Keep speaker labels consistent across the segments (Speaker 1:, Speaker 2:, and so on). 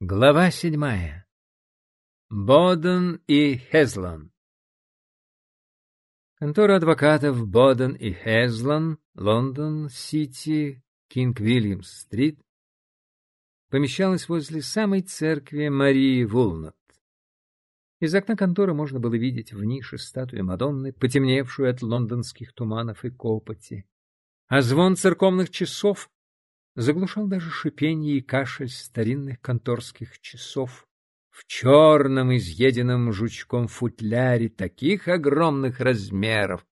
Speaker 1: Глава седьмая. Боден и Хезлон. Контора адвокатов Боден и Хезлон, Лондон, Сити, Кинг-Вильямс-стрит, помещалась возле самой церкви Марии Вулнат. Из окна конторы можно было видеть в нише статую Мадонны, потемневшую от лондонских туманов и копоти. А звон церковных часов заглушал даже шипение и кашель старинных конторских часов. В черном изъеденном жучком футляре таких огромных размеров,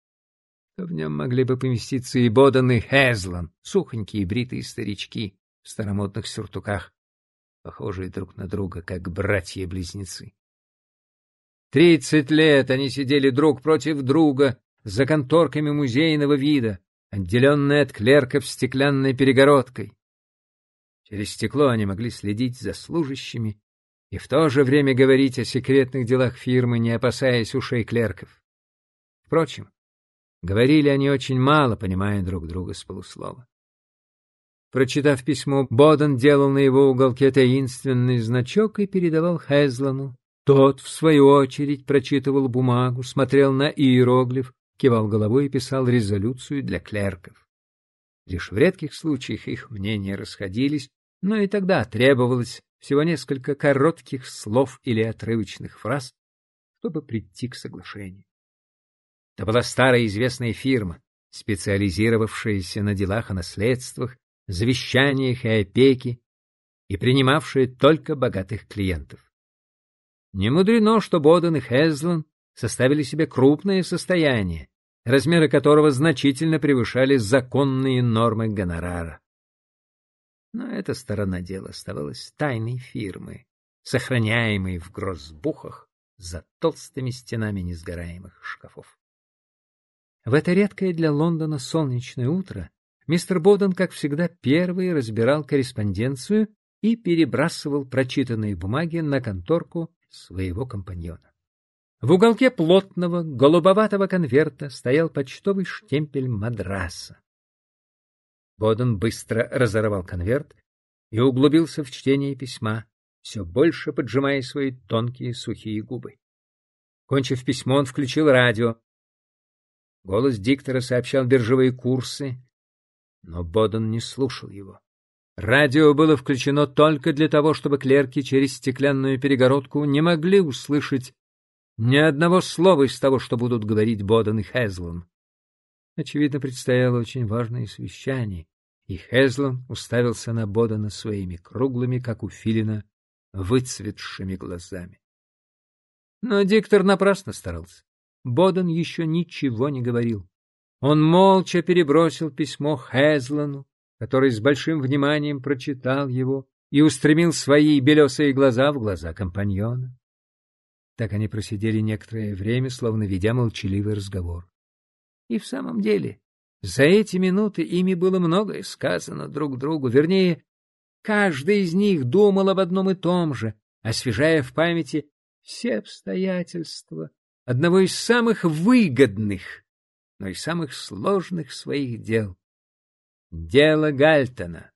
Speaker 1: что в нем могли бы поместиться и Бодан, и Хезлан, сухонькие бритые старички в старомодных сюртуках, похожие друг на друга, как братья-близнецы. Тридцать лет они сидели друг против друга за конторками музейного вида, отделенные от клерков стеклянной перегородкой. Через стекло они могли следить за служащими и в то же время говорить о секретных делах фирмы, не опасаясь ушей клерков. Впрочем, говорили они очень мало, понимая друг друга с полуслова. Прочитав письмо, Боден делал на его уголке таинственный значок и передавал Хезлану, тот, в свою очередь, прочитывал бумагу, смотрел на иероглиф, кивал головой и писал резолюцию для клерков. Лишь в редких случаях их мнения расходились, но и тогда требовалось всего несколько коротких слов или отрывочных фраз, чтобы прийти к соглашению. Это была старая известная фирма, специализировавшаяся на делах о наследствах, завещаниях и опеке и принимавшая только богатых клиентов. Не мудрено, что Боден и Хезлан составили себе крупное состояние, размеры которого значительно превышали законные нормы гонорара. Но эта сторона дела оставалась тайной фирмы, сохраняемой в грозбухах за толстыми стенами несгораемых шкафов. В это редкое для Лондона солнечное утро мистер Боден, как всегда, первый разбирал корреспонденцию и перебрасывал прочитанные бумаги на конторку своего компаньона. В уголке плотного, голубоватого конверта стоял почтовый штемпель Мадраса. Боден быстро разорвал конверт и углубился в чтение письма, все больше поджимая свои тонкие сухие губы. Кончив письмо, он включил радио. Голос диктора сообщал биржевые курсы, но Боден не слушал его. Радио было включено только для того, чтобы клерки через стеклянную перегородку не могли услышать ни одного слова из того, что будут говорить Боден и Хезлон. Очевидно, предстояло очень важное совещание, и Хезлон уставился на Бодена своими круглыми, как у филина, выцветшими глазами. Но диктор напрасно старался. Боден еще ничего не говорил. Он молча перебросил письмо Хезлону, который с большим вниманием прочитал его и устремил свои белесые глаза в глаза компаньона. Так они просидели некоторое время, словно ведя молчаливый разговор. И в самом деле, за эти минуты ими было многое сказано друг другу, вернее, каждый из них думал об одном и том же, освежая в памяти все обстоятельства одного из самых выгодных, но и самых сложных своих дел. Дело Гальтона.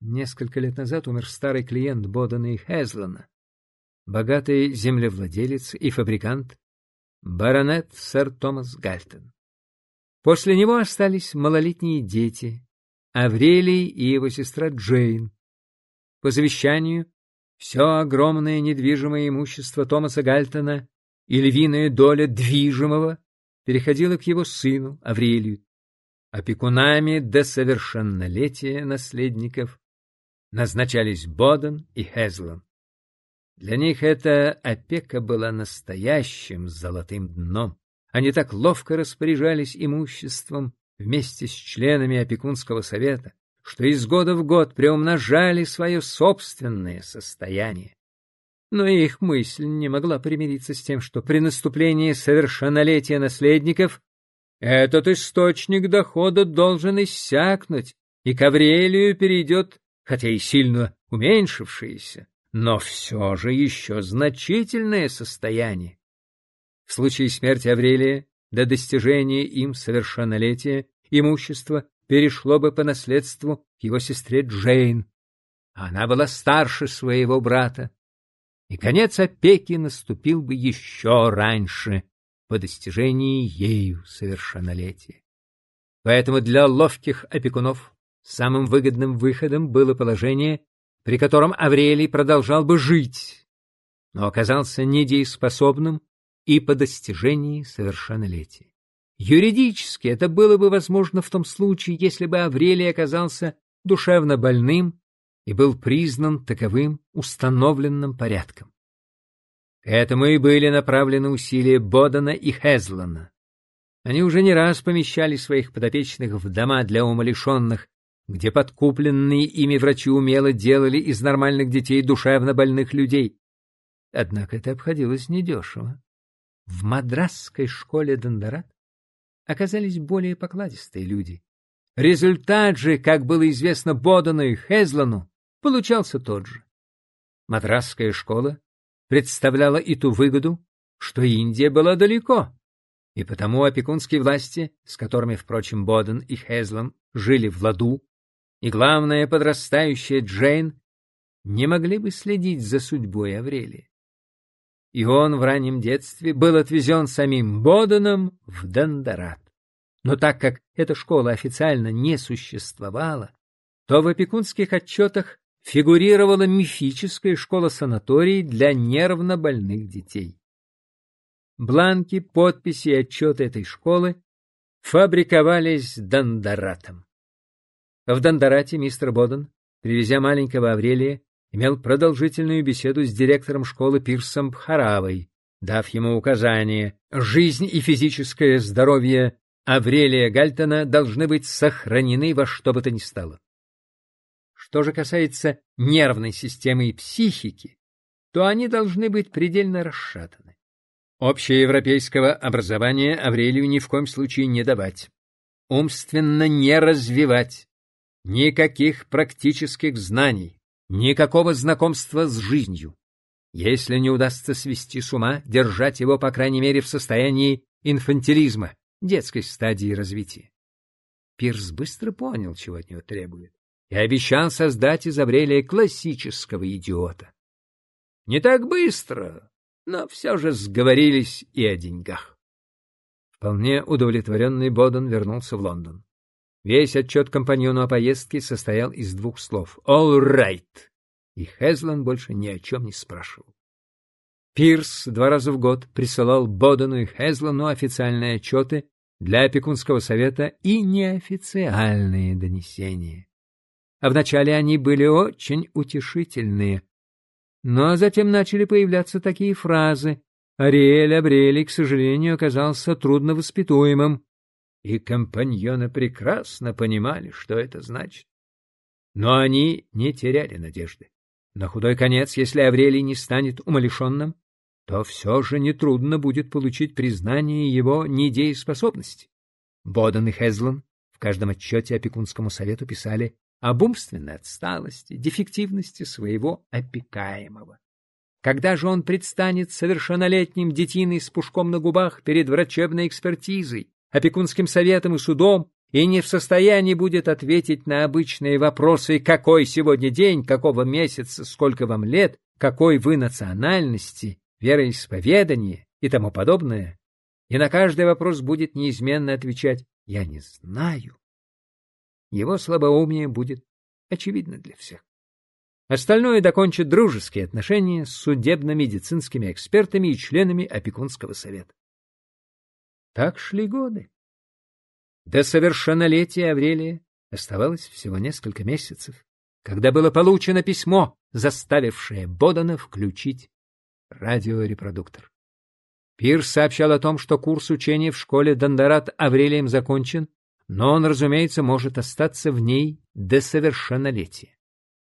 Speaker 1: Несколько лет назад умер старый клиент Бодена и Хезлана, богатый землевладелец и фабрикант, баронет сэр Томас Гальтон. После него остались малолетние дети, Аврелий и его сестра Джейн. По завещанию, все огромное недвижимое имущество Томаса Гальтона и львиная доля движимого переходила к его сыну Аврелию, Опекунами до совершеннолетия наследников назначались Боден и Хезлон. Для них эта опека была настоящим золотым дном. Они так ловко распоряжались имуществом вместе с членами опекунского совета, что из года в год приумножали свое собственное состояние. Но их мысль не могла примириться с тем, что при наступлении совершеннолетия наследников этот источник дохода должен иссякнуть, и к Аврелию перейдет, хотя и сильно уменьшившееся, но все же еще значительное состояние. В случае смерти Аврелия до достижения им совершеннолетия имущество перешло бы по наследству его сестре Джейн. она была старше своего брата, и конец опеки наступил бы еще раньше, по достижении ею совершеннолетия. Поэтому для ловких опекунов самым выгодным выходом было положение, при котором Аврелий продолжал бы жить, но оказался недееспособным и по достижении совершеннолетия. Юридически это было бы возможно в том случае, если бы Аврелий оказался душевно больным и был признан таковым установленным порядком. К этому и были направлены усилия Бодана и Хезлана. Они уже не раз помещали своих подопечных в дома для умалишенных, где подкупленные ими врачи умело делали из нормальных детей душевно больных людей. Однако это обходилось недешево. В мадрасской школе Дондорат оказались более покладистые люди. Результат же, как было известно Бодану и Хезлану, получался тот же. Мадрасская школа представляла и ту выгоду, что Индия была далеко, и потому опекунские власти, с которыми, впрочем, Боден и Хезлан жили в ладу, и, главное, подрастающая Джейн, не могли бы следить за судьбой Аврелия. И он в раннем детстве был отвезен самим Боденом в Дондорат. Но так как эта школа официально не существовала, то в опекунских отчетах фигурировала мифическая школа-санаторий для нервно больных детей. Бланки, подписи и отчеты этой школы фабриковались Дондоратом. В Дондорате мистер Боден, привезя маленького Аврелия, имел продолжительную беседу с директором школы Пирсом Пхаравой, дав ему указание «Жизнь и физическое здоровье Аврелия Гальтона должны быть сохранены во что бы то ни стало». Что же касается нервной системы и психики, то они должны быть предельно расшатаны. Общеевропейского образования Аврелию ни в коем случае не давать, умственно не развивать, никаких практических знаний, никакого знакомства с жизнью. Если не удастся свести с ума, держать его, по крайней мере, в состоянии инфантилизма, детской стадии развития. Пирс быстро понял, чего от него требует и обещал создать из Аврелия классического идиота. Не так быстро, но все же сговорились и о деньгах. Вполне удовлетворенный Боден вернулся в Лондон. Весь отчет компаньону о поездке состоял из двух слов «All right», и Хезлан больше ни о чем не спрашивал. Пирс два раза в год присылал Бодену и Хезлану официальные отчеты для опекунского совета и неофициальные донесения а вначале они были очень утешительные. Но затем начали появляться такие фразы. Ариэль Абрели, к сожалению, оказался трудновоспитуемым, и компаньоны прекрасно понимали, что это значит. Но они не теряли надежды. На худой конец, если Аврелий не станет умалишенным, то все же нетрудно будет получить признание его недееспособности. Боден и Хезлон в каждом отчете опекунскому совету писали об умственной отсталости, дефективности своего опекаемого. Когда же он предстанет совершеннолетним детиной с пушком на губах перед врачебной экспертизой, опекунским советом и судом, и не в состоянии будет ответить на обычные вопросы «какой сегодня день?», «какого месяца?», «сколько вам лет?», «какой вы национальности?», «вероисповедание?» и тому подобное, и на каждый вопрос будет неизменно отвечать «я не знаю», его слабоумие будет очевидно для всех. Остальное докончит дружеские отношения с судебно-медицинскими экспертами и членами опекунского совета. Так шли годы. До совершеннолетия Аврелия оставалось всего несколько месяцев, когда было получено письмо, заставившее Бодана включить радиорепродуктор. Пирс сообщал о том, что курс учения в школе Дондорат Аврелием закончен, но он, разумеется, может остаться в ней до совершеннолетия.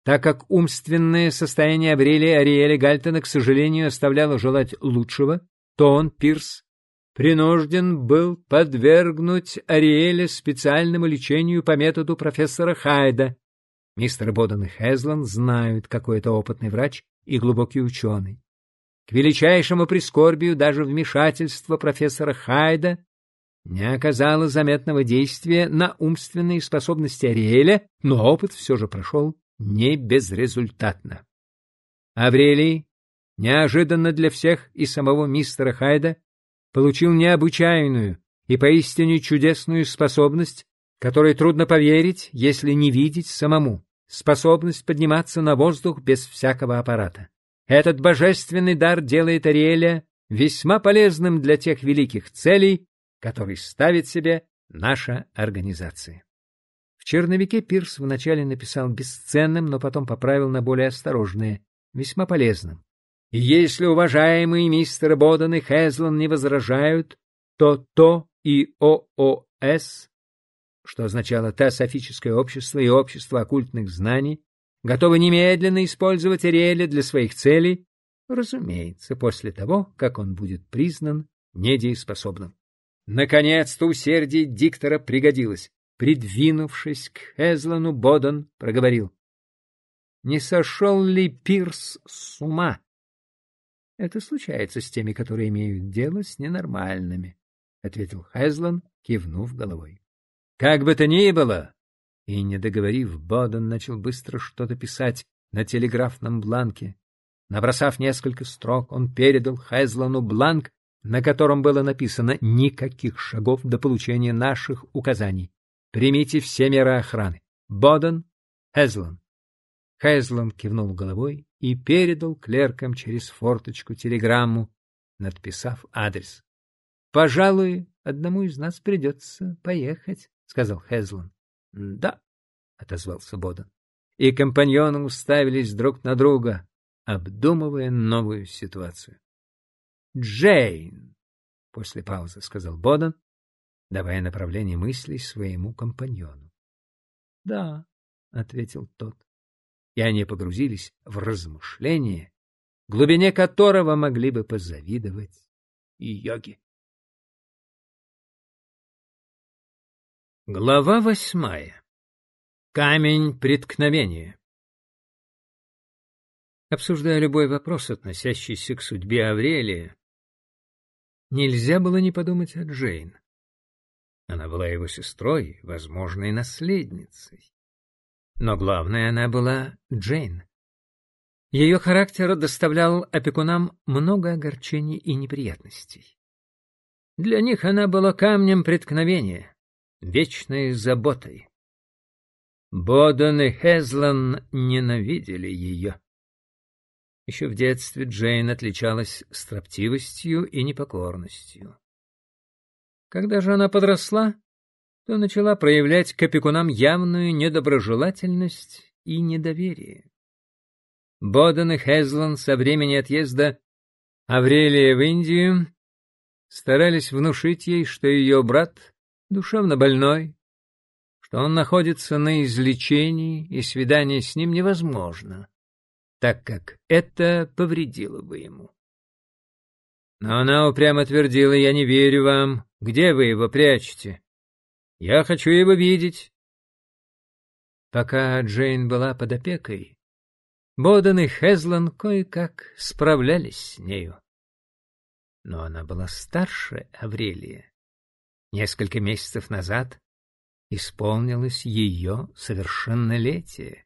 Speaker 1: Так как умственное состояние Аврелия Ариэля Гальтона, к сожалению, оставляло желать лучшего, то он, Пирс, принужден был подвергнуть Ариэля специальному лечению по методу профессора Хайда. Мистер Боден и Хезлан знают, какой это опытный врач и глубокий ученый. К величайшему прискорбию даже вмешательство профессора Хайда не оказало заметного действия на умственные способности Ариэля, но опыт все же прошел не безрезультатно. Аврелий, неожиданно для всех и самого мистера Хайда, получил необычайную и поистине чудесную способность, которой трудно поверить, если не видеть самому, способность подниматься на воздух без всякого аппарата. Этот божественный дар делает Ариэля весьма полезным для тех великих целей, которые ставит себе наша организация. В черновике Пирс вначале написал бесценным, но потом поправил на более осторожное, весьма полезным. И если уважаемые мистер Боден и Хезлон не возражают, то то и ООС, что означало Теософическое общество и общество оккультных знаний, готовы немедленно использовать Ариэля для своих целей, разумеется, после того, как он будет признан недееспособным. Наконец-то усердие диктора пригодилось. Придвинувшись к Хезлану, Боден проговорил. — Не сошел ли Пирс с ума? — Это случается с теми, которые имеют дело с ненормальными, — ответил Хезлан, кивнув головой. — Как бы то ни было, и, не договорив, Боден начал быстро что-то писать на телеграфном бланке. Набросав несколько строк, он передал Хезлану бланк, на котором было написано «Никаких шагов до получения наших указаний. Примите все меры охраны. Боден, Хезлан». Хезлан кивнул головой и передал клеркам через форточку телеграмму, надписав адрес. — Пожалуй, одному из нас придется поехать, — сказал Хезлан. — Да, — отозвался Боден. И компаньоны уставились друг на друга, обдумывая новую ситуацию. «Джейн!» — после паузы сказал Боден, давая направление мыслей своему компаньону. «Да», — ответил тот. И они погрузились в размышление, глубине которого могли бы позавидовать и йоги. Глава восьмая Камень преткновения. Обсуждая любой вопрос, относящийся к судьбе Аврелия, нельзя было не подумать о Джейн. Она была его сестрой, возможной наследницей. Но главное, она была Джейн. Ее характер доставлял опекунам много огорчений и неприятностей. Для них она была камнем преткновения, вечной заботой. Боден и Хезлан ненавидели ее. Еще в детстве Джейн отличалась строптивостью и непокорностью. Когда же она подросла, то начала проявлять к опекунам явную недоброжелательность и недоверие. Боден и Хезлан со времени отъезда Аврелия в Индию старались внушить ей, что ее брат душевно больной, что он находится на излечении, и свидание с ним невозможно, так как это повредило бы ему. Но она упрямо твердила, «Я не верю вам. Где вы его прячете? Я хочу его видеть». Пока Джейн была под опекой, Боден и Хезлан кое-как справлялись с нею. Но она была старше Аврелия. Несколько месяцев назад исполнилось ее совершеннолетие,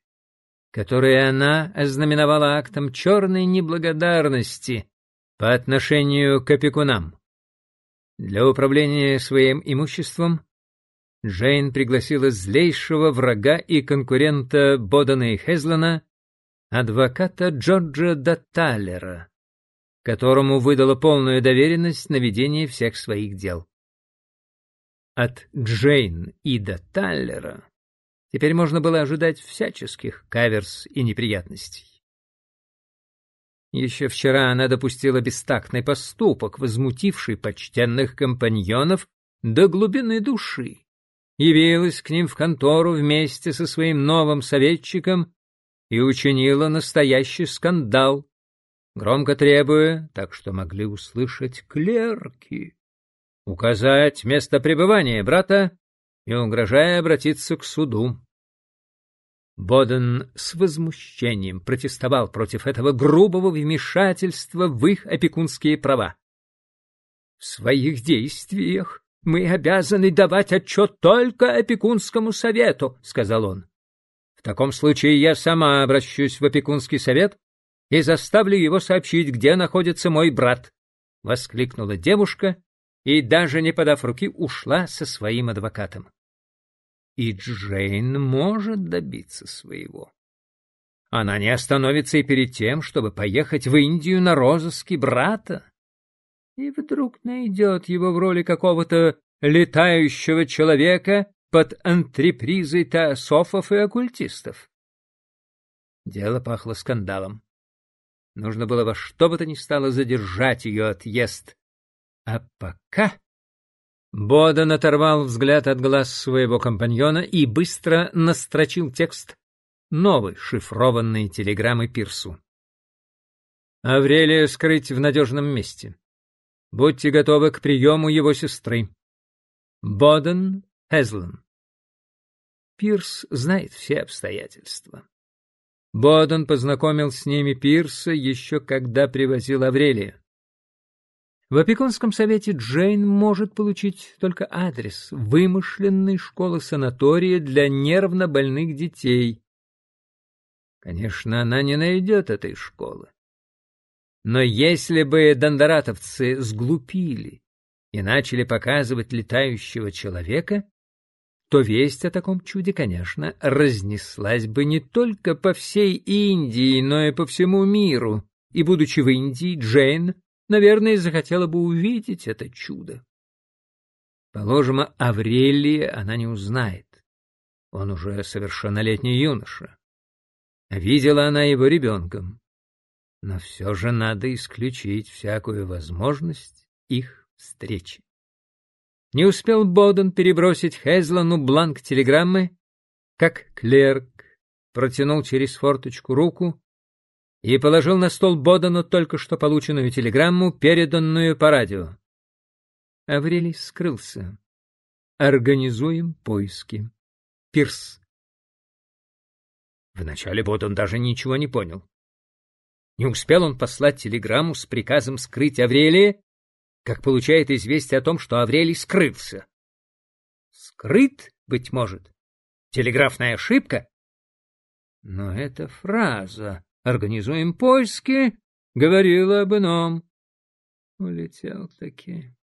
Speaker 1: которое она ознаменовала актом черной неблагодарности по отношению к опекунам. Для управления своим имуществом Джейн пригласила злейшего врага и конкурента Бодана и Хезлана, адвоката Джорджа Датталера, которому выдала полную доверенность на ведение всех своих дел от Джейн и до Таллера, теперь можно было ожидать всяческих каверс и неприятностей. Еще вчера она допустила бестактный поступок, возмутивший почтенных компаньонов до глубины души. Явилась к ним в контору вместе со своим новым советчиком и учинила настоящий скандал, громко требуя, так что могли услышать клерки, указать место пребывания брата и угрожая обратиться к суду. Боден с возмущением протестовал против этого грубого вмешательства в их опекунские права. В своих действиях мы обязаны давать отчет только опекунскому совету, сказал он. В таком случае я сама обращусь в опекунский совет и заставлю его сообщить, где находится мой брат, — воскликнула девушка и, даже не подав руки, ушла со своим адвокатом. И Джейн может добиться своего. Она не остановится и перед тем, чтобы поехать в Индию на розыски брата. И вдруг найдет его в роли какого-то летающего человека под антрепризой теософов и оккультистов. Дело пахло скандалом. Нужно было во что бы то ни стало задержать ее отъезд. А пока... Бодан оторвал взгляд от глаз своего компаньона и быстро настрочил текст новой шифрованной телеграммы Пирсу. Аврелия скрыть в надежном месте. Будьте готовы к приему его сестры. Боден Хезлен. Пирс знает все обстоятельства. Боден познакомил с ними Пирса еще когда привозил Аврелия. В опекунском совете Джейн может получить только адрес вымышленной школы-санатория для нервно больных детей. Конечно, она не найдет этой школы. Но если бы дондоратовцы сглупили и начали показывать летающего человека, то весть о таком чуде, конечно, разнеслась бы не только по всей Индии, но и по всему миру, и, будучи в Индии, Джейн, наверное, захотела бы увидеть это чудо. Положим, Аврелия она не узнает. Он уже совершеннолетний юноша. Видела она его ребенком. Но все же надо исключить всякую возможность их встречи. Не успел Боден перебросить Хезлану бланк телеграммы, как клерк протянул через форточку руку и положил на стол Бодену только что полученную телеграмму, переданную по радио. Аврелий скрылся. Организуем поиски. Пирс. Вначале Боден даже ничего не понял. Не успел он послать телеграмму с приказом скрыть Аврелия, как получает известие о том, что Аврелий скрылся. Скрыт, быть может. Телеграфная ошибка? Но эта фраза «Организуем поиски» говорила об ином. Улетел таки.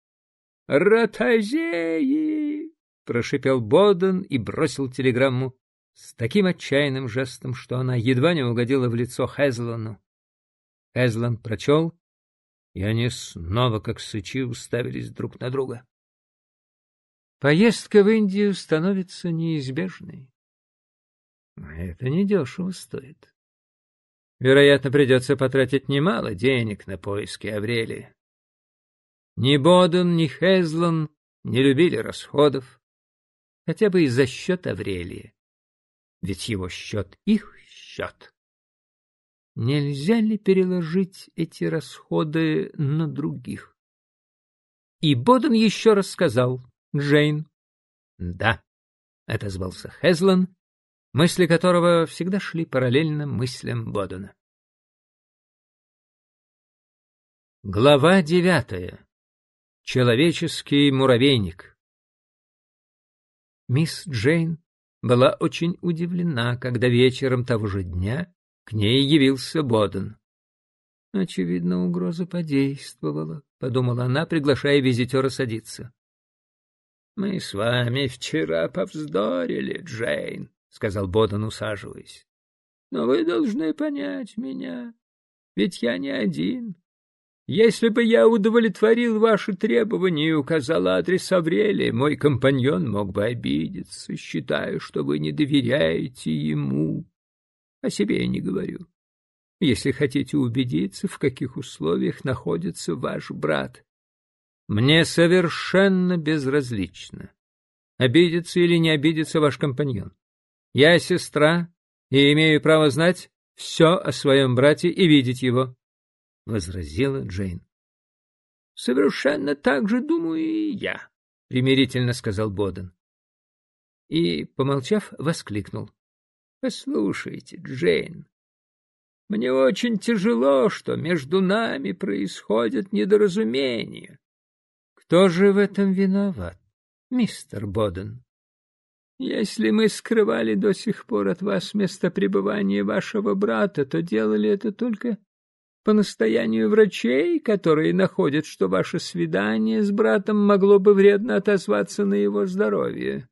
Speaker 1: «Ротозеи!» — прошипел Боден и бросил телеграмму с таким отчаянным жестом, что она едва не угодила в лицо Хезлону. Хезлон прочел и они снова, как сычи, уставились друг на друга. Поездка в Индию становится неизбежной. Это недешево стоит. Вероятно, придется потратить немало денег на поиски Аврелии. Ни Боден, ни Хезлон не любили расходов, хотя бы и за счет Аврелии. Ведь его счет — их счет. Нельзя ли переложить эти расходы на других? И Боден еще раз сказал, Джейн. Да, это звался Хезлан, мысли которого всегда шли параллельно мыслям Бодена. Глава девятая. Человеческий муравейник. Мисс Джейн была очень удивлена, когда вечером того же дня к ней явился Боден. Очевидно, угроза подействовала, — подумала она, приглашая визитера садиться. — Мы с вами вчера повздорили, Джейн, — сказал Боден, усаживаясь. — Но вы должны понять меня, ведь я не один. Если бы я удовлетворил ваши требования и указал адрес Аврелия, мой компаньон мог бы обидеться, считая, что вы не доверяете ему. О себе я не говорю. Если хотите убедиться, в каких условиях находится ваш брат. Мне совершенно безразлично, обидится или не обидится ваш компаньон. Я сестра и имею право знать все о своем брате и видеть его, — возразила Джейн. — Совершенно так же думаю и я, — примирительно сказал Боден. И, помолчав, воскликнул. Послушайте, Джейн, мне очень тяжело, что между нами происходят недоразумения. Кто же в этом виноват, мистер Боден?
Speaker 2: Если мы скрывали до сих пор от вас место пребывания вашего брата, то делали это только по настоянию врачей, которые находят, что ваше свидание с братом могло бы вредно отозваться на его здоровье.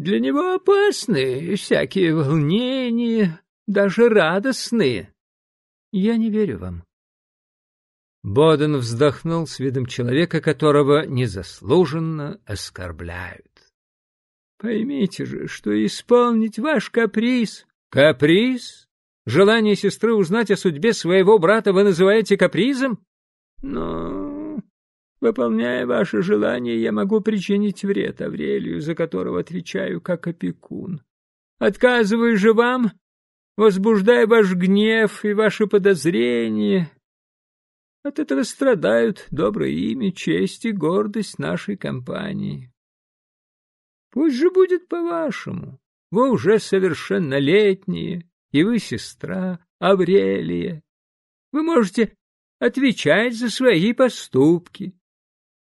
Speaker 2: Для него опасны всякие волнения, даже радостные. Я не верю вам.
Speaker 1: Боден вздохнул с видом человека, которого незаслуженно оскорбляют.
Speaker 2: Поймите же, что исполнить ваш каприз...
Speaker 1: Каприз? Желание сестры узнать о судьбе своего брата вы называете капризом?
Speaker 2: Но, выполняя ваше желание, я могу причинить вред Аврелию, за которого отвечаю как опекун. Отказываю же вам, возбуждая ваш гнев и ваши подозрения. От этого страдают доброе имя, честь и гордость нашей компании. Пусть же будет по-вашему. Вы уже совершеннолетние, и вы сестра Аврелия. Вы можете отвечать за свои поступки.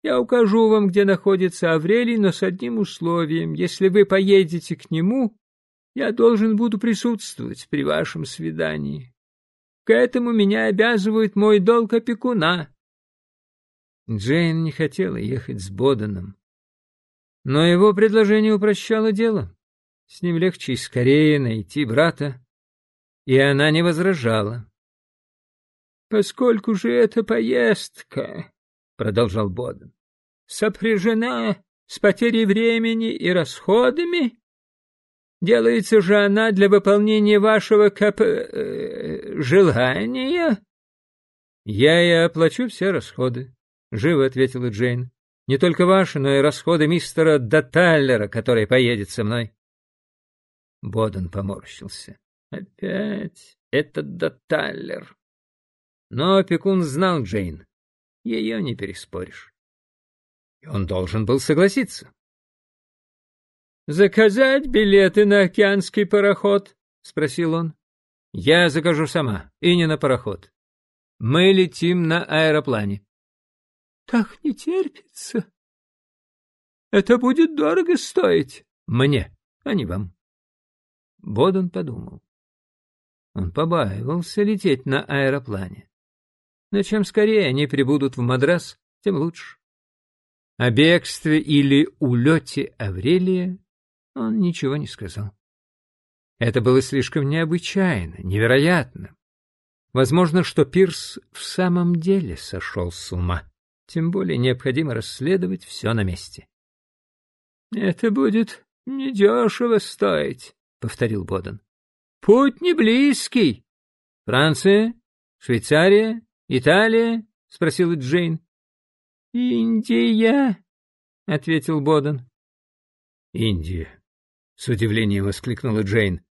Speaker 2: Я укажу вам, где находится Аврелий, но с одним условием. Если вы поедете к нему, я должен буду присутствовать при вашем свидании. К этому меня обязывает мой долг опекуна.
Speaker 1: Джейн не хотела ехать с Боданом. Но его предложение упрощало дело. С ним легче и скорее найти брата, и она не возражала.
Speaker 2: «Поскольку же эта поездка, — продолжал Боден, — сопряжена с потерей времени и расходами, делается же она для выполнения вашего кап... Э, желания?»
Speaker 1: «Я и оплачу все расходы», — живо ответила Джейн. Не только ваши, но и расходы мистера Даталлера, который поедет со мной. Боден поморщился. Опять этот Даталлер. Но опекун знал Джейн. Ее не переспоришь. И он должен был согласиться.
Speaker 2: «Заказать билеты на океанский пароход?» — спросил он.
Speaker 1: «Я закажу сама, и не на пароход. Мы летим на аэроплане».
Speaker 2: Так не терпится. Это будет дорого стоить.
Speaker 1: Мне, а не вам. Боден подумал. Он побаивался лететь на аэроплане. Но чем скорее они прибудут в Мадрас, тем лучше. О бегстве или улете Аврелия он ничего не сказал. Это было слишком необычайно, невероятно. Возможно, что Пирс в самом деле сошел с ума. Тем более необходимо расследовать все на месте.
Speaker 2: — Это будет недешево стоить, — повторил Боден. — Путь не близкий.
Speaker 1: — Франция? Швейцария? Италия? — спросила Джейн.
Speaker 2: — Индия, — ответил Боден.
Speaker 1: — Индия, — с удивлением воскликнула Джейн.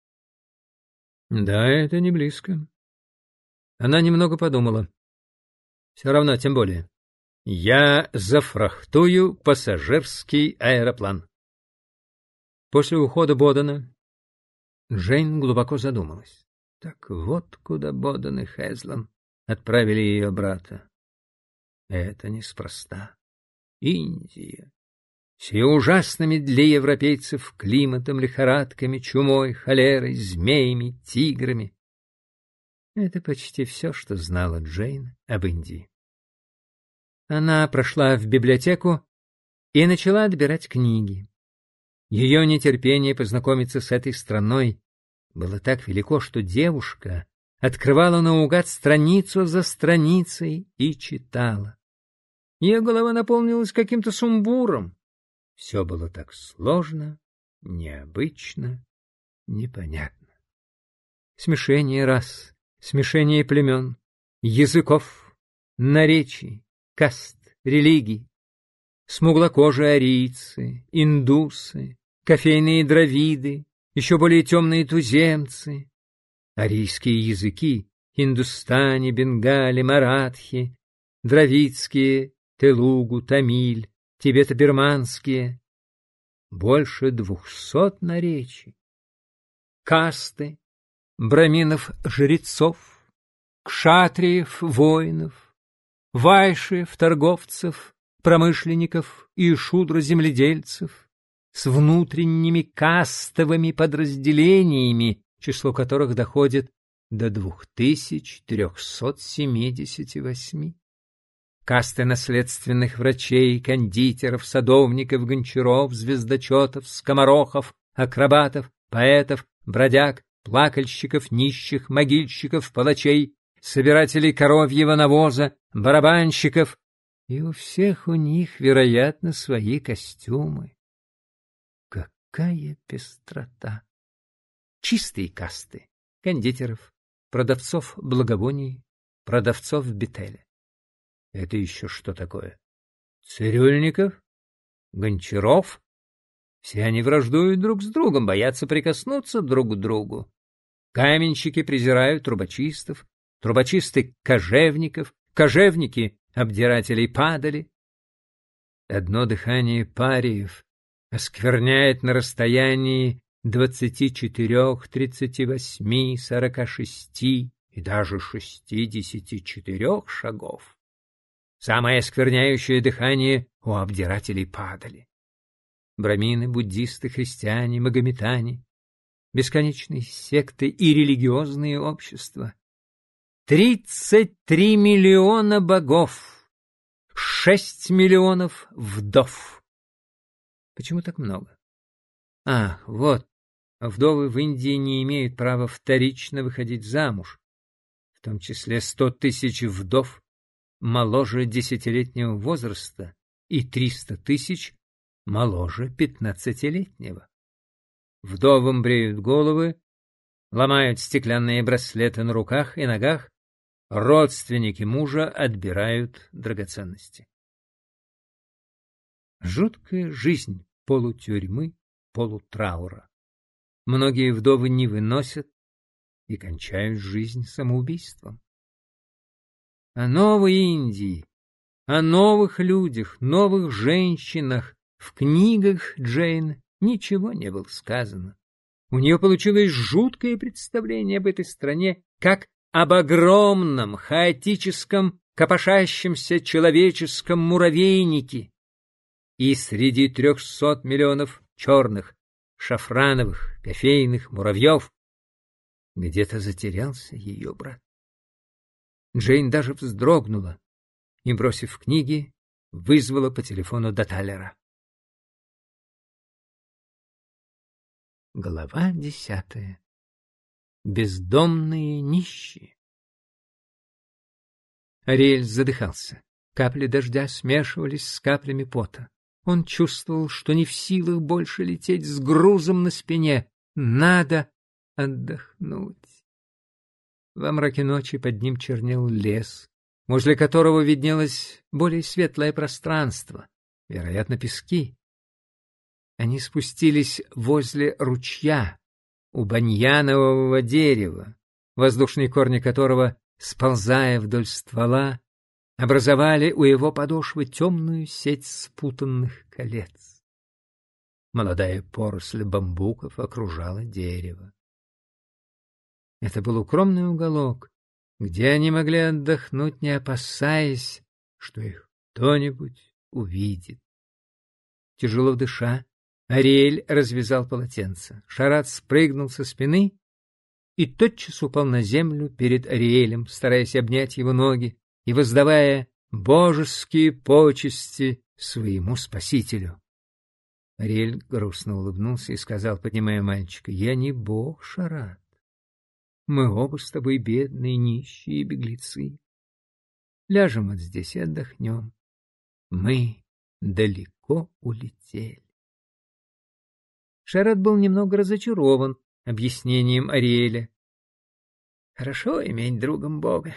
Speaker 1: — Да, это не близко. Она немного подумала. Все равно, тем более. Я зафрахтую пассажирский аэроплан. После ухода Бодена Джейн глубоко задумалась. Так вот куда Боден и Хезлан отправили ее брата. Это неспроста. Индия. С ее ужасными для европейцев климатом, лихорадками, чумой, холерой, змеями, тиграми. Это почти все, что знала Джейн об Индии. Она прошла в библиотеку и начала отбирать книги. Ее нетерпение познакомиться с этой страной было так велико, что девушка открывала наугад страницу за страницей и читала. Ее голова наполнилась каким-то сумбуром. Все было так сложно, необычно, непонятно. Смешение рас, смешение племен, языков, наречий, каст, религий. Смуглокожие арийцы, индусы, кофейные дравиды, еще более темные туземцы. Арийские языки — Индустане, Бенгали, Маратхи, дравидские, Телугу, Тамиль, тибето-бирманские. Больше двухсот наречий. Касты, браминов-жрецов, кшатриев, воинов, вайшев, торговцев, промышленников и шудро-земледельцев, с внутренними кастовыми подразделениями, число которых доходит до 2378. Касты наследственных врачей, кондитеров, садовников, гончаров, звездочетов, скоморохов, акробатов, поэтов, бродяг, плакальщиков, нищих, могильщиков, палачей, собирателей коровьего навоза, барабанщиков, и у всех у них, вероятно, свои костюмы. Какая пестрота! Чистые касты, кондитеров, продавцов благовоний, продавцов бетеля. Это еще что такое? Цирюльников? Гончаров? Все они враждуют друг с другом, боятся прикоснуться друг к другу. Каменщики презирают трубочистов, трубочисты — кожевников, кожевники — обдирателей падали. Одно дыхание париев оскверняет на расстоянии двадцати четырех, тридцати восьми, сорока шести и даже шестидесяти четырех шагов. Самое оскверняющее дыхание у обдирателей падали. Брамины, буддисты, христиане, магометане, бесконечные секты и религиозные общества. Тридцать три миллиона богов, шесть миллионов вдов. Почему так много? А, вот, вдовы в Индии не имеют права вторично выходить замуж, в том числе сто тысяч вдов моложе десятилетнего возраста и триста тысяч моложе пятнадцатилетнего. Вдовам бреют головы, ломают стеклянные браслеты на руках и ногах, родственники мужа отбирают драгоценности. Жуткая жизнь полутюрьмы, полутраура. Многие вдовы не выносят и кончают жизнь самоубийством. О новой Индии, о новых людях, новых женщинах в книгах Джейн ничего не было сказано. У нее получилось жуткое представление об этой стране, как об огромном, хаотическом, копошащемся человеческом муравейнике. И среди трехсот миллионов черных, шафрановых, кофейных муравьев где-то затерялся ее брат. Джейн даже вздрогнула и, бросив книги, вызвала по телефону Даталера. Глава десятая. Бездомные нищие. Ариэль задыхался. Капли дождя смешивались с каплями пота. Он чувствовал, что не в силах больше лететь с грузом на спине. Надо отдохнуть. Во мраке ночи под ним чернел лес, возле которого виднелось более светлое пространство, вероятно, пески. Они спустились возле ручья, у баньянового дерева, воздушные корни которого, сползая вдоль ствола, образовали у его подошвы темную сеть спутанных колец. Молодая поросль бамбуков окружала дерево. Это был укромный уголок, где они могли отдохнуть, не опасаясь, что их кто-нибудь увидит. Тяжело дыша, Ариэль развязал полотенце. Шарат спрыгнул со спины и тотчас упал на землю перед Ариэлем, стараясь обнять его ноги и воздавая божеские почести своему спасителю. Ариэль грустно улыбнулся и сказал, поднимая мальчика, «Я не бог, Шарат. Мы оба с тобой бедные, нищие беглецы. Ляжем вот здесь и отдохнем. Мы далеко улетели». Шарат был немного разочарован объяснением Ариэля. Хорошо иметь другом Бога,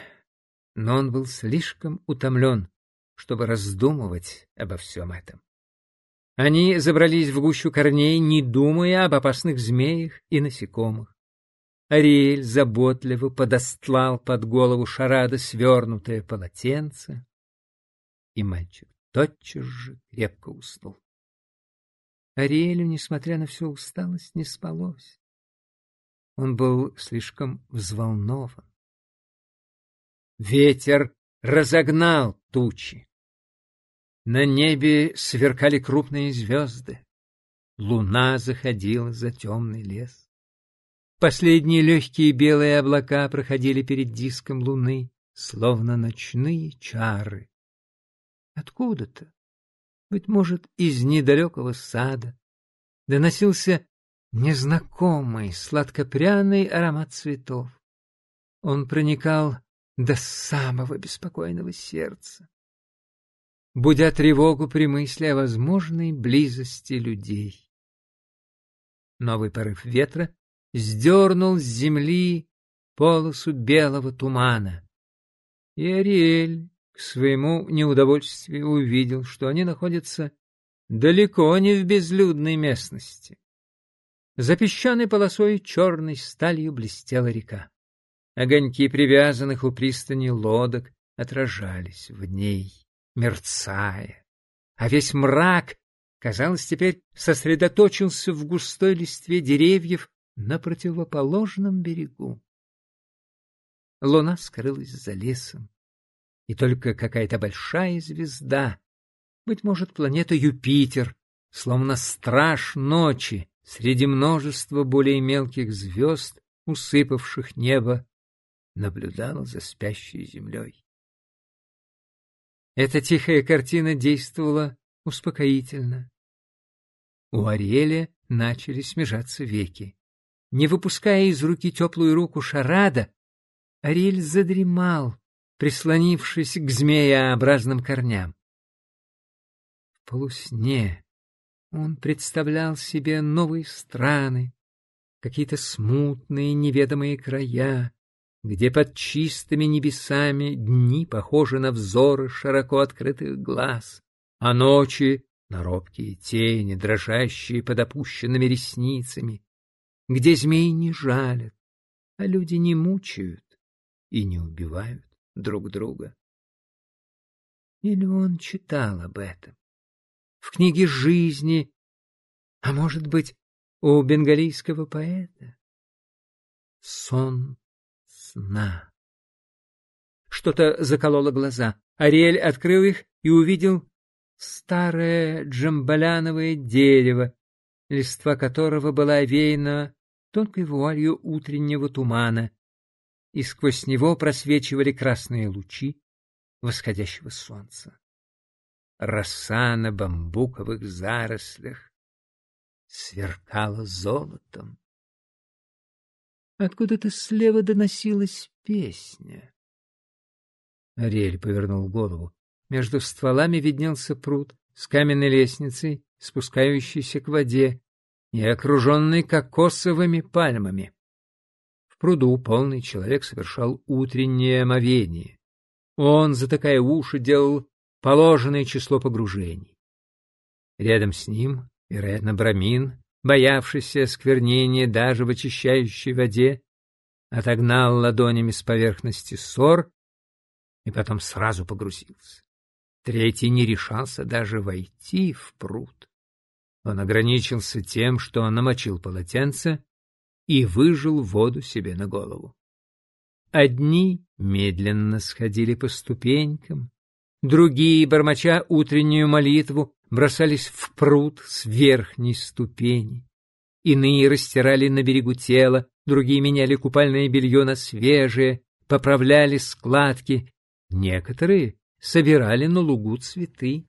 Speaker 1: но он был слишком утомлен, чтобы раздумывать обо всем этом. Они забрались в гущу корней, не думая об опасных змеях и насекомых. Ариэль заботливо подостлал под голову Шарада свернутое полотенце, и мальчик тотчас же крепко уснул. Ариэлю, несмотря на всю усталость, не спалось. Он был слишком взволнован. Ветер разогнал тучи. На небе сверкали крупные звезды. луна заходила за темный лес. Последние легкие белые облака проходили перед диском луны, словно ночные чары. Откуда-то, быть может, из недалекого сада, доносился незнакомый сладкопряный аромат цветов. Он проникал до самого беспокойного сердца, будя тревогу при мысли о возможной близости людей. Новый порыв ветра сдернул с земли полосу белого тумана. И Ариэль к своему неудовольствию увидел, что они находятся далеко не в безлюдной местности. За песчаной полосой черной сталью блестела река. Огоньки привязанных у пристани лодок отражались в ней, мерцая, а весь мрак, казалось, теперь сосредоточился в густой листве деревьев на противоположном берегу. Луна скрылась за лесом, и только какая-то большая звезда, быть может, планета Юпитер, словно страж ночи, среди множества более мелких звезд, усыпавших небо, наблюдала за спящей землей. Эта тихая картина действовала успокоительно. У Ариэля начали смежаться веки. Не выпуская из руки теплую руку Шарада, Ариэль задремал, прислонившись к змееобразным корням. В полусне он представлял себе новые страны, какие-то смутные неведомые края, где под чистыми небесами дни похожи на взоры широко открытых глаз, а ночи — на робкие тени, дрожащие под опущенными ресницами, где змеи не жалят, а люди не мучают и не убивают друг друга. Или он читал об этом в книге жизни, а может быть, у бенгалийского поэта? Сон сна. Что-то закололо глаза. Ариэль открыл их и увидел старое джамбаляновое дерево, листва которого была овеяна тонкой вуалью утреннего тумана, и сквозь него просвечивали красные лучи восходящего солнца. Роса на бамбуковых зарослях сверкала золотом. Откуда-то слева доносилась песня. Ариэль повернул голову. Между стволами виднелся пруд с каменной лестницей, спускающейся к воде и окруженный кокосовыми пальмами. В пруду полный человек совершал утреннее омовение. Он, затыкая уши, делал положенное число погружений. Рядом с ним, вероятно, Брамин, боявшийся сквернения даже в очищающей воде, отогнал ладонями с поверхности ссор и потом сразу погрузился. Третий не решался даже войти в пруд. Он ограничился тем, что намочил полотенце и выжил воду себе на голову. Одни медленно сходили по ступенькам, другие, бормоча утреннюю молитву, бросались в пруд с верхней ступени. Иные растирали на берегу тело, другие меняли купальное белье на свежее, поправляли складки, некоторые собирали на лугу цветы.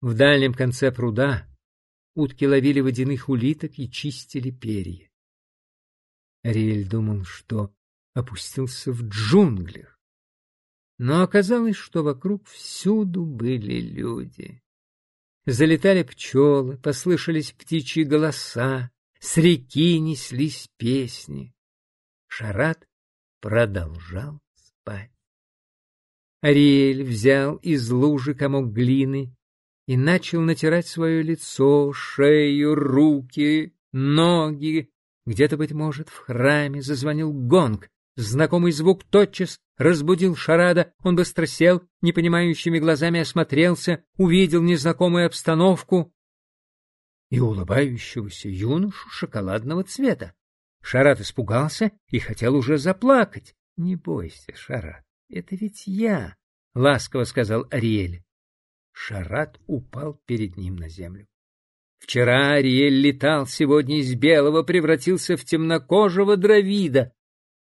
Speaker 1: В дальнем конце пруда утки ловили водяных улиток и чистили перья. Ариэль думал, что опустился в джунглях, но оказалось, что вокруг всюду были люди. Залетали пчелы, послышались птичьи голоса, с реки неслись песни. Шарат продолжал спать. Ариэль взял из лужи комок глины и начал натирать свое лицо, шею, руки, ноги. Где-то, быть может, в храме зазвонил гонг. Знакомый звук тотчас разбудил Шарада, он быстро сел, непонимающими глазами осмотрелся, увидел незнакомую обстановку и улыбающегося юношу шоколадного цвета. Шарат испугался и хотел уже заплакать. — Не бойся, Шарат, это ведь я, — ласково сказал Ариэль. Шарат упал перед ним на землю. Вчера Ариэль летал, сегодня из белого превратился в темнокожего дровида.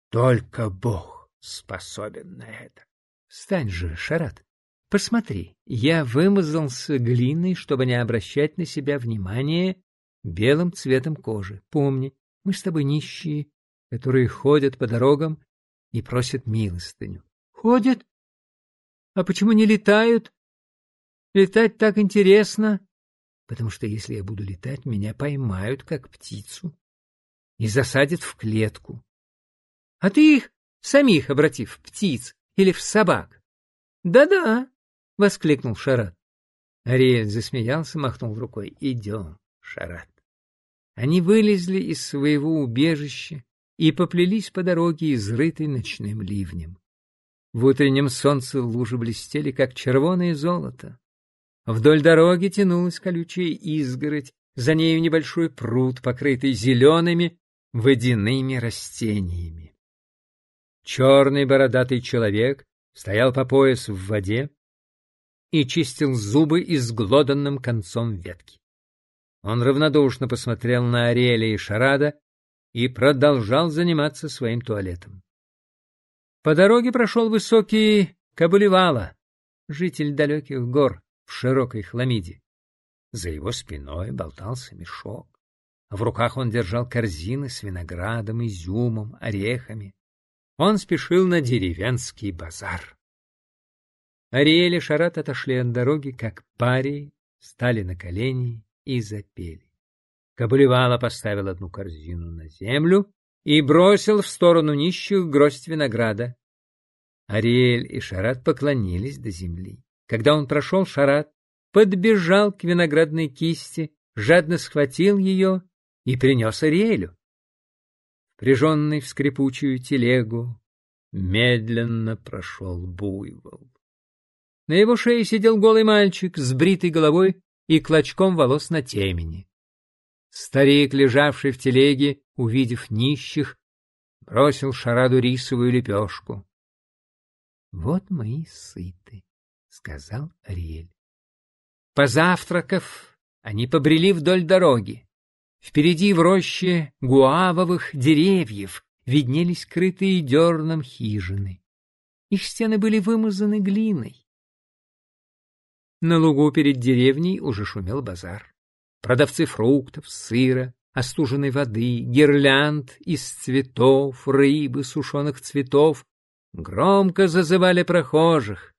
Speaker 1: Только Бог способен на это. Встань же, Шарат, посмотри, я вымазался глиной, чтобы не обращать на себя внимания белым цветом кожи. Помни, мы с тобой нищие, которые ходят по дорогам и просят милостыню. Ходят? А почему не летают? Летать так интересно. Потому что если я буду летать, меня поймают, как птицу, и засадят в клетку. А ты их самих обратив в птиц или в собак. Да-да, воскликнул Шарат. Ариэль засмеялся, махнул рукой. Идем, Шарат. Они вылезли из своего убежища и поплелись по дороге, изрытой ночным ливнем. В утреннем солнце лужи блестели, как червоное золото. Вдоль дороги тянулась колючая изгородь, за нею небольшой пруд, покрытый зелеными водяными растениями. Черный бородатый человек стоял по пояс в воде и чистил зубы изглоданным концом ветки. Он равнодушно посмотрел на Ариэля и Шарада и продолжал заниматься своим туалетом. По дороге прошел высокий Кабулевала, житель далеких гор в широкой хламиде. За его спиной болтался мешок. В руках он держал корзины с виноградом, изюмом, орехами. Он спешил на деревенский базар. Ариэль и Шарат отошли от дороги, как пари, стали на колени и запели. Кабулевала поставил одну корзину на землю и бросил в сторону нищих гроздь винограда. Ариэль и Шарат поклонились до земли. Когда он прошел, Шарат подбежал к виноградной кисти, жадно схватил ее и принес Ариэлю. Приженный в скрипучую телегу, медленно прошел буйвол. На его шее сидел голый мальчик с бритой головой и клочком волос на темени. Старик, лежавший в телеге, увидев нищих, бросил шараду рисовую лепешку. — Вот мы и сыты, — сказал Ариэль. Позавтракав, они побрели вдоль дороги. Впереди в роще гуавовых деревьев виднелись крытые дерном хижины. Их стены были вымазаны глиной. На лугу перед деревней уже шумел базар. Продавцы фруктов, сыра, остуженной воды, гирлянд из цветов, рыбы, сушеных цветов громко зазывали прохожих.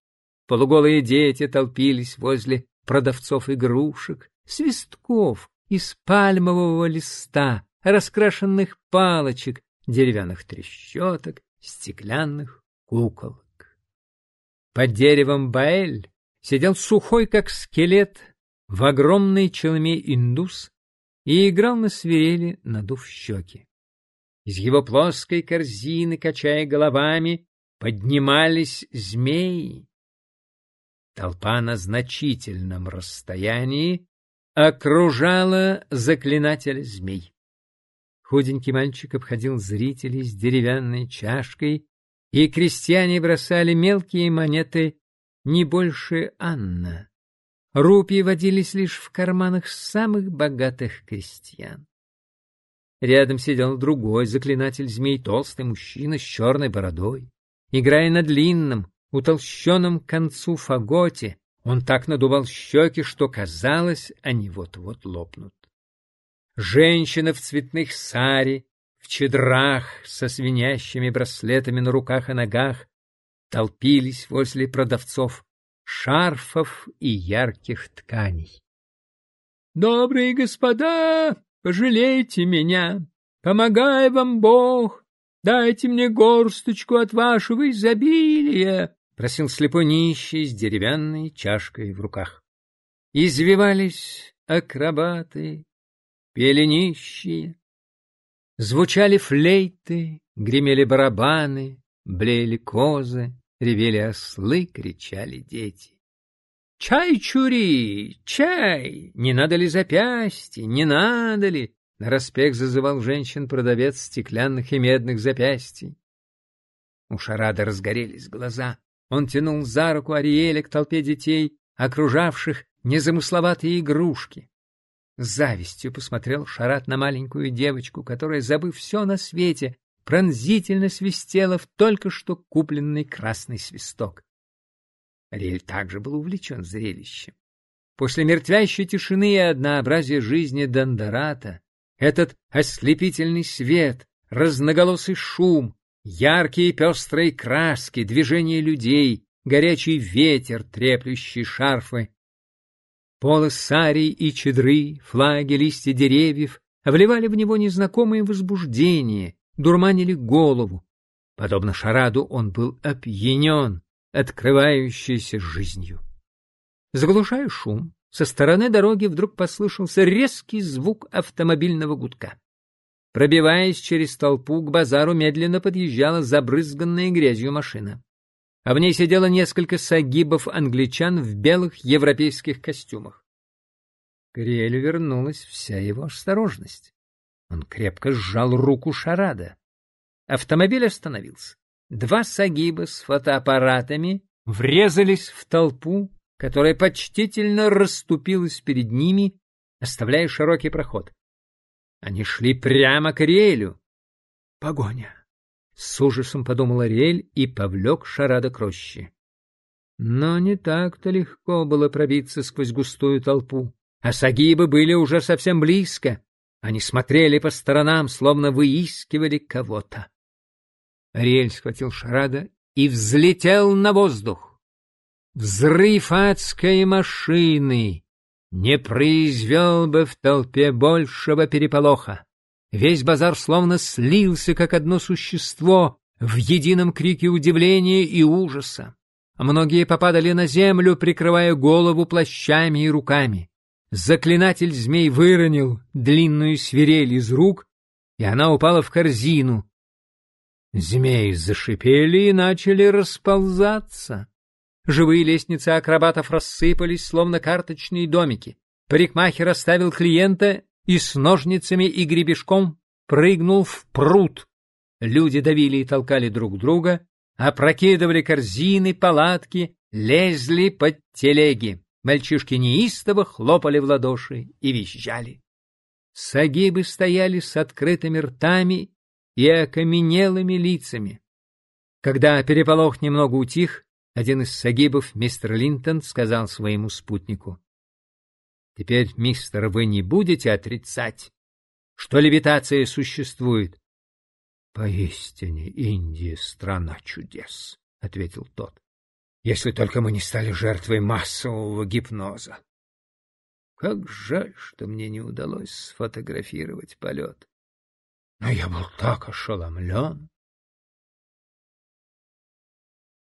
Speaker 1: Полуголые дети толпились возле продавцов игрушек, свистков из пальмового листа, раскрашенных палочек, деревянных трещоток, стеклянных куколок. Под деревом Баэль сидел сухой, как скелет, в огромной челме индус и играл на свирели, надув щеки. Из его плоской корзины, качая головами, поднимались змеи. Толпа на значительном расстоянии окружала заклинателя змей. Худенький мальчик обходил зрителей с деревянной чашкой, и крестьяне бросали мелкие монеты не больше Анна. Рупии водились лишь в карманах самых богатых крестьян. Рядом сидел другой заклинатель змей, толстый мужчина с черной бородой. Играя на длинном, утолщенном концу фаготе, он так надувал щеки, что казалось, они вот-вот лопнут. Женщина в цветных саре, в чедрах со свинящими браслетами на руках и ногах, толпились возле продавцов шарфов и ярких тканей. «Добрые господа, пожалейте меня, помогай вам Бог, дайте мне горсточку от вашего изобилия», — просил слепой нищий с деревянной чашкой в руках. Извивались акробаты, пели нищие, звучали флейты, гремели барабаны, блеяли козы, Ревели ослы, кричали дети. «Чай, чури! Чай! Не надо ли запястье? Не надо ли?» Нараспех зазывал женщин продавец стеклянных и медных запястий. У Шарада разгорелись глаза. Он тянул за руку Ариэля к толпе детей, окружавших незамысловатые игрушки. С завистью посмотрел Шарат на маленькую девочку, которая, забыв все на свете, пронзительно свистела в только что купленный красный свисток. Ариэль также был увлечен зрелищем. После мертвящей тишины и однообразия жизни Дондората этот ослепительный свет, разноголосый шум, яркие пестрые краски, движения людей, горячий ветер, треплющий шарфы, полы сарий и чедры, флаги, листья деревьев вливали в него незнакомое возбуждение, дурманили голову. Подобно шараду он был опьянен, открывающейся жизнью. Заглушая шум, со стороны дороги вдруг послышался резкий звук автомобильного гудка. Пробиваясь через толпу, к базару медленно подъезжала забрызганная грязью машина. А в ней сидело несколько сагибов-англичан в белых европейских костюмах. К Риэлю вернулась вся его осторожность. Он крепко сжал руку Шарада. Автомобиль остановился. Два сагиба с фотоаппаратами врезались в толпу, которая почтительно расступилась перед ними, оставляя широкий проход. Они шли прямо к Ариэлю. Погоня. С ужасом подумал Ариэль и повлек Шарада к роще. Но не так-то легко было пробиться сквозь густую толпу. А сагибы были уже совсем близко. Они смотрели по сторонам, словно выискивали кого-то. Ариэль схватил Шарада и взлетел на воздух. Взрыв адской машины не произвел бы в толпе большего переполоха. Весь базар словно слился, как одно существо, в едином крике удивления и ужаса. Многие попадали на землю, прикрывая голову плащами и руками. Заклинатель змей выронил длинную свирель из рук, и она упала в корзину. Змеи зашипели и начали расползаться. Живые лестницы акробатов рассыпались, словно карточные домики. Парикмахер оставил клиента и с ножницами и гребешком прыгнул в пруд. Люди давили и толкали друг друга, опрокидывали корзины, палатки, лезли под телеги. Мальчишки неистово хлопали в ладоши и визжали. Сагибы стояли с открытыми ртами и окаменелыми лицами. Когда переполох немного утих, один из сагибов, мистер Линтон, сказал своему спутнику. — Теперь, мистер, вы не будете отрицать, что левитация существует? — Поистине Индия — страна чудес, — ответил тот. — Если только мы не стали жертвой массового гипноза. Как жаль, что мне не удалось сфотографировать полет. Но я был так ошеломлен.